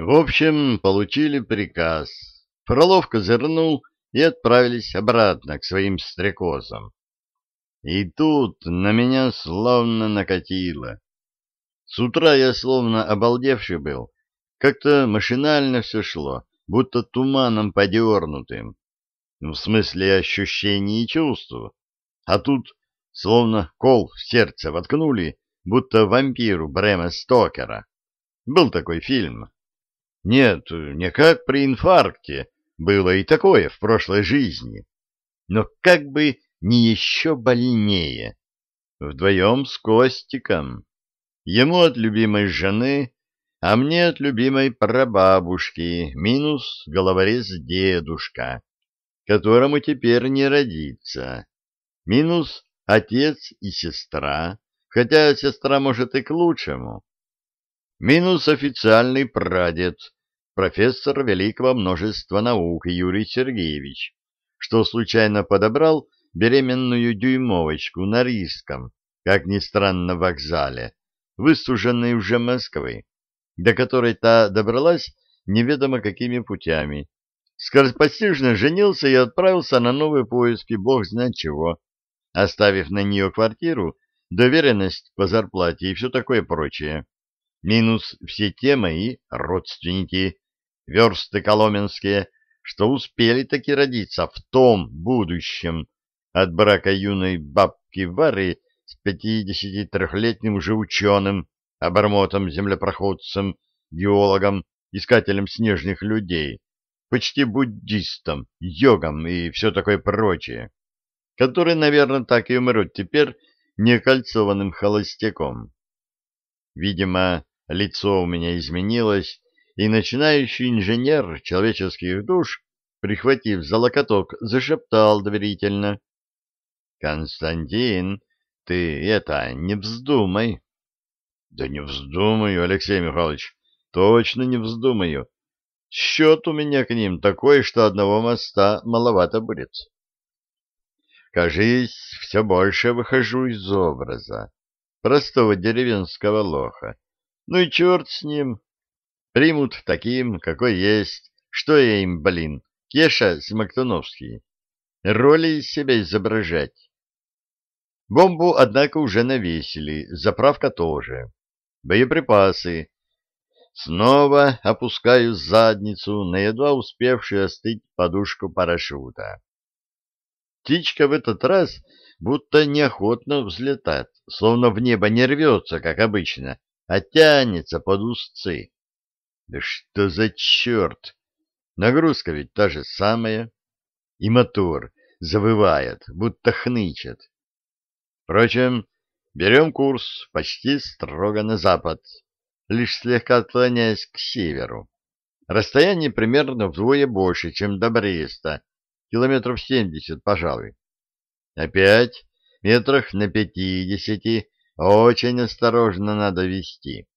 В общем, получили приказ. Фролов козырнул и отправились обратно к своим стрекозам. И тут на меня словно накатило. С утра я словно обалдевший был. Как-то машинально все шло, будто туманом подернутым. В смысле ощущений и чувств. А тут словно кол в сердце воткнули, будто вампиру Брэма Стокера. Был такой фильм. Нет, не как при инфаркте, было и такое в прошлой жизни. Но как бы не еще больнее. Вдвоем с Костиком. Ему от любимой жены, а мне от любимой прабабушки, минус головорез дедушка, которому теперь не родится. Минус отец и сестра, хотя сестра может и к лучшему. Минус официальный прадед, профессор великого множества наук Юрий Сергеевич, что случайно подобрал беременную дюймовочку на Рижском, как ни странно, вокзале, выстуженной уже Москвы, до которой та добралась неведомо какими путями. Скоропостижно женился и отправился на новые поиски бог знает чего, оставив на нее квартиру, доверенность по зарплате и все такое прочее. Минус все те мои родственники, версты коломенские, что успели таки родиться в том будущем от брака юной бабки Вары с пятидесятитрехлетним уже ученым, обормотом-землепроходцем, геологом, искателем снежных людей, почти буддистом, йогом и все такое прочее, который, наверное, так и умрет теперь некольцованным холостяком. Видимо, лицо у меня изменилось, и начинающий инженер человеческих душ, прихватив за локоток, зашептал доверительно. — Константин, ты это, не вздумай. — Да не вздумаю, Алексей Михайлович, точно не вздумаю. Счет у меня к ним такой, что одного моста маловато будет. Кажись, все больше выхожу из образа простого деревенского лоха. Ну и черт с ним, Примут таким, какой есть. Что я им, блин, Кеша Смоктуновский. Роли из себя изображать. Бомбу, однако, уже навесили, заправка тоже. Боеприпасы. Снова опускаю задницу на едва успевшую остыть подушку парашюта. Птичка в этот раз будто неохотно взлетает, словно в небо не рвется, как обычно, а тянется под узцы. Да что за черт! Нагрузка ведь та же самая. И мотор завывает, будто хнычет. Впрочем, берем курс почти строго на запад, лишь слегка отклоняясь к северу. Расстояние примерно вдвое больше, чем до Бреста, километров семьдесят, пожалуй. Опять метрах на пятидесяти очень осторожно надо вести.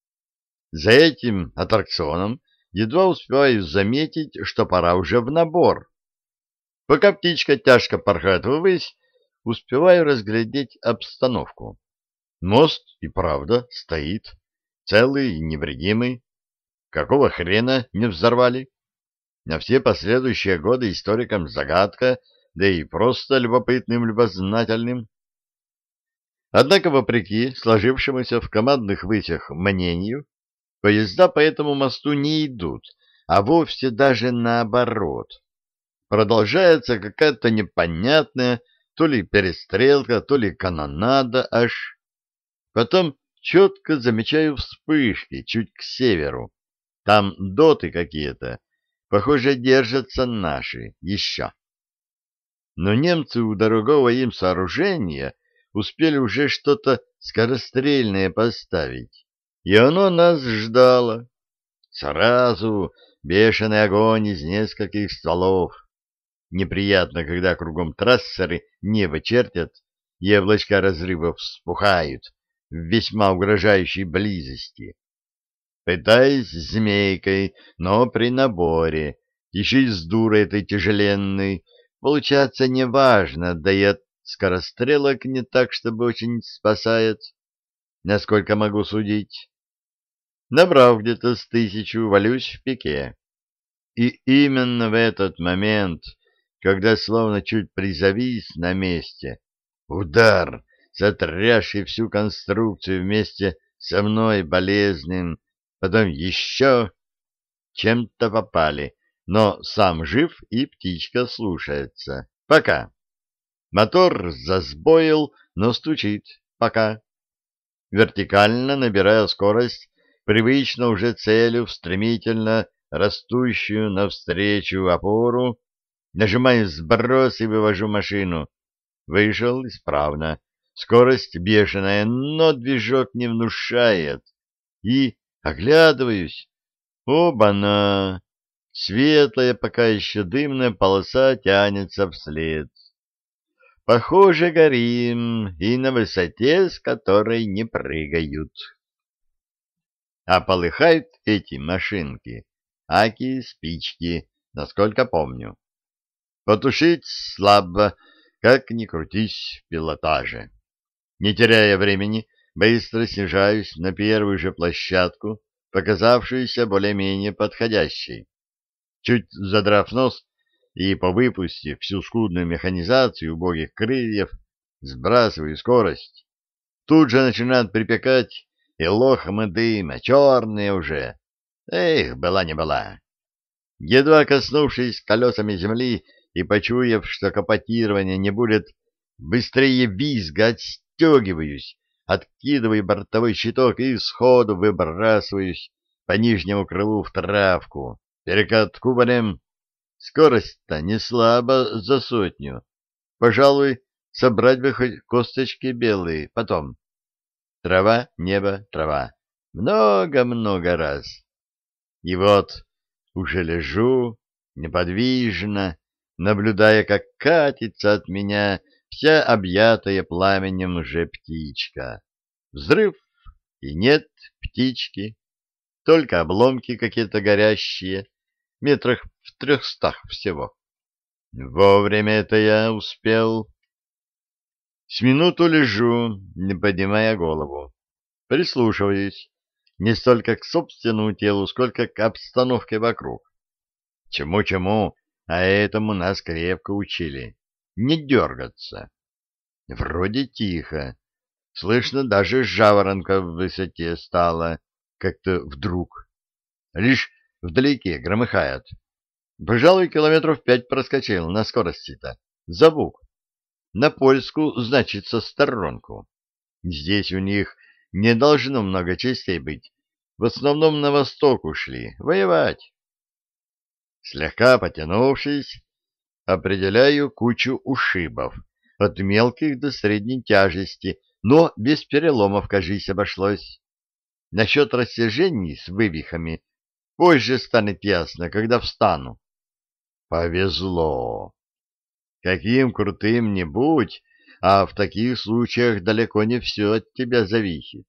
За этим аттракционом едва успеваю заметить, что пора уже в набор. Пока птичка тяжко порхает ввысь, успеваю разглядеть обстановку. Мост и правда стоит, целый и невредимый. Какого хрена не взорвали? На все последующие годы историкам загадка, да и просто любопытным любознательным. Однако, вопреки сложившемуся в командных высях мнению, Поезда по этому мосту не идут, а вовсе даже наоборот. Продолжается какая-то непонятная то ли перестрелка, то ли канонада аж. Потом четко замечаю вспышки чуть к северу. Там доты какие-то. Похоже, держатся наши еще. Но немцы у дорогого им сооружения успели уже что-то скорострельное поставить. И оно нас ждало. Сразу бешеный огонь из нескольких стволов. Неприятно, когда кругом трассеры небо чертят, и облачка разрывов вспухают в весьма угрожающей близости. Пытаясь змейкой, но при наборе, еще и с дурой этой тяжеленной, получаться неважно, да и от скорострелок не так, чтобы очень спасает, насколько могу судить. Набрав где-то с тысячу, валюсь в пике. И именно в этот момент, когда словно чуть призавис на месте, удар, затрясший всю конструкцию вместе со мной болезненным, потом еще чем-то попали, но сам жив и птичка слушается. Пока. Мотор засбоил, но стучит. Пока. Вертикально набирая скорость, привычно уже целю в стремительно растущую навстречу опору, нажимаю сброс и вывожу машину. Вышел исправно. Скорость бешеная, но движок не внушает. И оглядываюсь. Оба-на! Светлая, пока еще дымная полоса тянется вслед. Похоже, горим, и на высоте, с которой не прыгают. А полыхают эти машинки, аки спички, насколько помню. Потушить слабо, как ни крутись в пилотаже. Не теряя времени, быстро снижаюсь на первую же площадку, показавшуюся более-менее подходящей. Чуть задрав нос и повыпустив всю скудную механизацию убогих крыльев, сбрасываю скорость. Тут же начинает припекать и лохмы дыма, черные уже. Эх, была не была. Едва коснувшись колесами земли и почуяв, что капотирование не будет, быстрее визга отстегиваюсь, откидываю бортовой щиток и сходу выбрасываюсь по нижнему крылу в травку. Перекат кубарем. Скорость-то не слабо за сотню. Пожалуй, собрать бы хоть косточки белые потом. Трава, небо, трава. Много-много раз. И вот уже лежу неподвижно, наблюдая, как катится от меня вся объятая пламенем уже птичка. Взрыв, и нет птички, только обломки какие-то горящие, метрах в трехстах всего. Вовремя это я успел. С минуту лежу, не поднимая голову. Прислушиваюсь не столько к собственному телу, сколько к обстановке вокруг. Чему-чему, а этому нас крепко учили. Не дергаться. Вроде тихо. Слышно, даже жаворонка в высоте стало, как-то вдруг. Лишь вдалеке громыхает. Пожалуй, километров пять проскочил на скорости-то. Забук. На польску, значит, со сторонку. Здесь у них не должно много частей быть. В основном на восток ушли. Воевать. Слегка потянувшись, определяю кучу ушибов. От мелких до средней тяжести, но без переломов, кажись, обошлось. Насчет растяжений с вывихами позже станет ясно, когда встану. Повезло. Каким крутым не будь, а в таких случаях далеко не все от тебя зависит.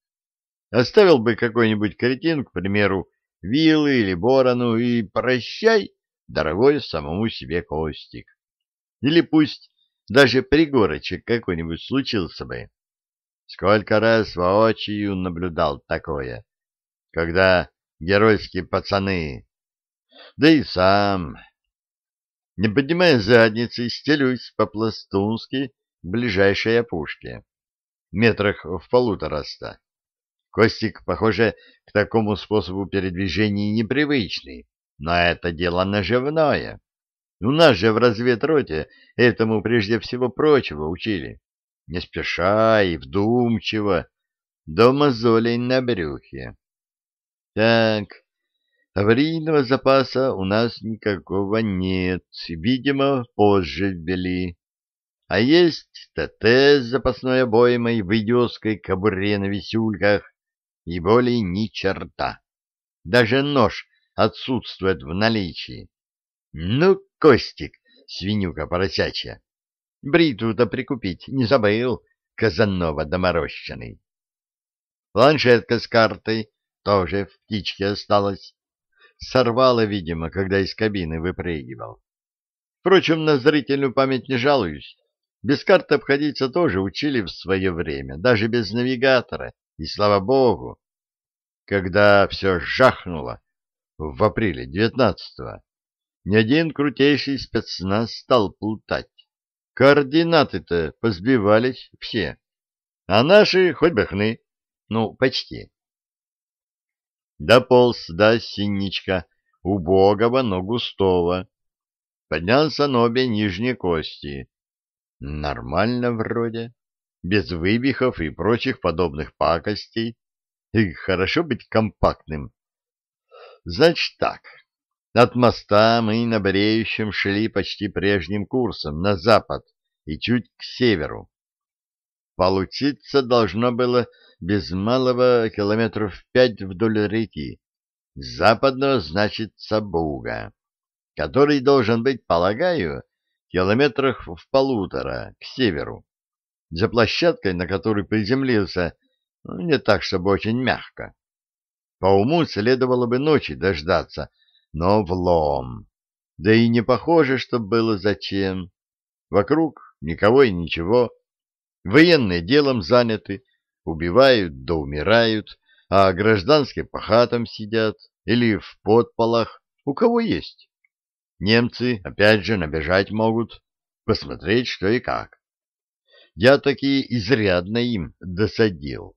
Оставил бы какой-нибудь кретин, к примеру, вилы или борону, и прощай, дорогой самому себе Костик. Или пусть даже пригорочек какой-нибудь случился бы. Сколько раз воочию наблюдал такое, когда геройские пацаны, да и сам не поднимая задницы, стелюсь по-пластунски к ближайшей опушке, метрах в полутораста. Костик, похоже, к такому способу передвижения непривычный, но это дело наживное. У нас же в разведроте этому прежде всего прочего учили. Не спеша и вдумчиво, до мозолей на брюхе. Так, Аварийного запаса у нас никакого нет, видимо, позже ввели. А есть ТТ с запасной обоймой в идиотской кобуре на висюльках и более ни черта. Даже нож отсутствует в наличии. Ну, Костик, свинюка поросячья, бритву-то прикупить не забыл, Казанова доморощенный. Планшетка с картой тоже в птичке осталась сорвало, видимо, когда из кабины выпрыгивал. Впрочем, на зрительную память не жалуюсь. Без карты обходиться тоже учили в свое время, даже без навигатора, и слава богу. когда все жахнуло в апреле девятнадцатого, ни один крутейший спецназ стал плутать. Координаты-то позбивались все, а наши хоть бы хны, ну, почти. Дополз до синичка, убогого, но густого. Поднялся на обе нижние кости. Нормально вроде, без выбихов и прочих подобных пакостей. И хорошо быть компактным. Значит так, от моста мы на бреющем шли почти прежним курсом, на запад и чуть к северу. Получиться должно было без малого километров пять вдоль реки. Западно значит Сабуга, который должен быть, полагаю, километрах в полутора к северу. За площадкой, на которой приземлился, ну, не так, чтобы очень мягко. По уму следовало бы ночи дождаться, но влом. Да и не похоже, что было зачем. Вокруг никого и ничего. Военные делом заняты, убивают да умирают, а гражданские по хатам сидят или в подполах, у кого есть. Немцы, опять же, набежать могут, посмотреть, что и как. Я таки изрядно им досадил.